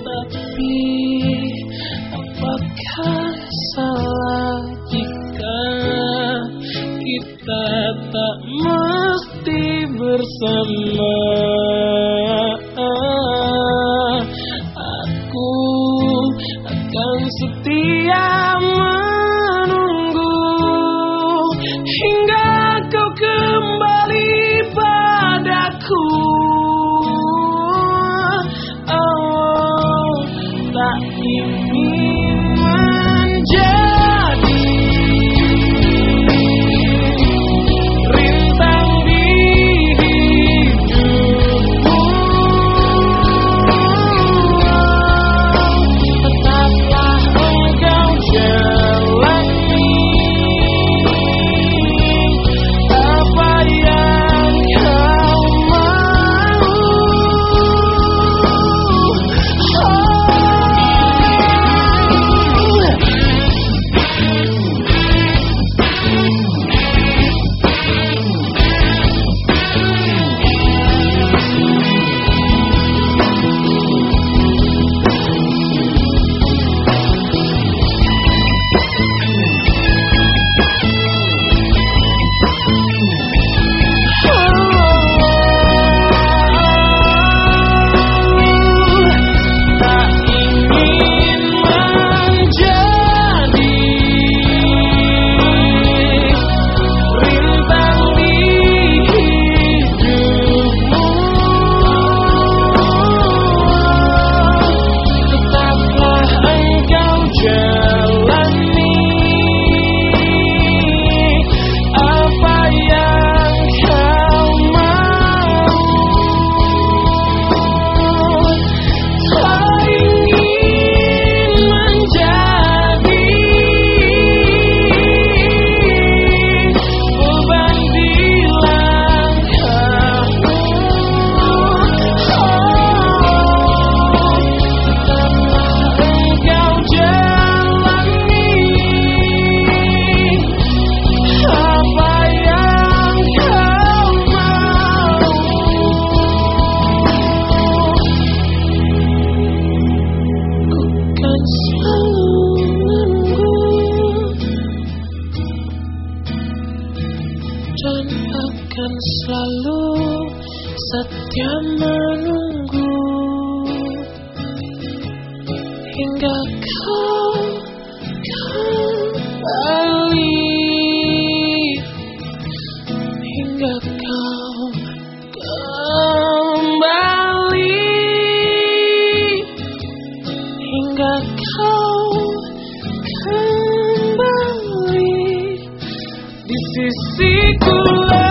Tapi apakah salah jika kita tak mesti bersama. Aku akan setia menunggu Hingga kau kembali. Tak ingin akan selalu setia menunggu. Hingga kau kembali. Hingga kau kembali. Hingga kau kembali. Di sisiku.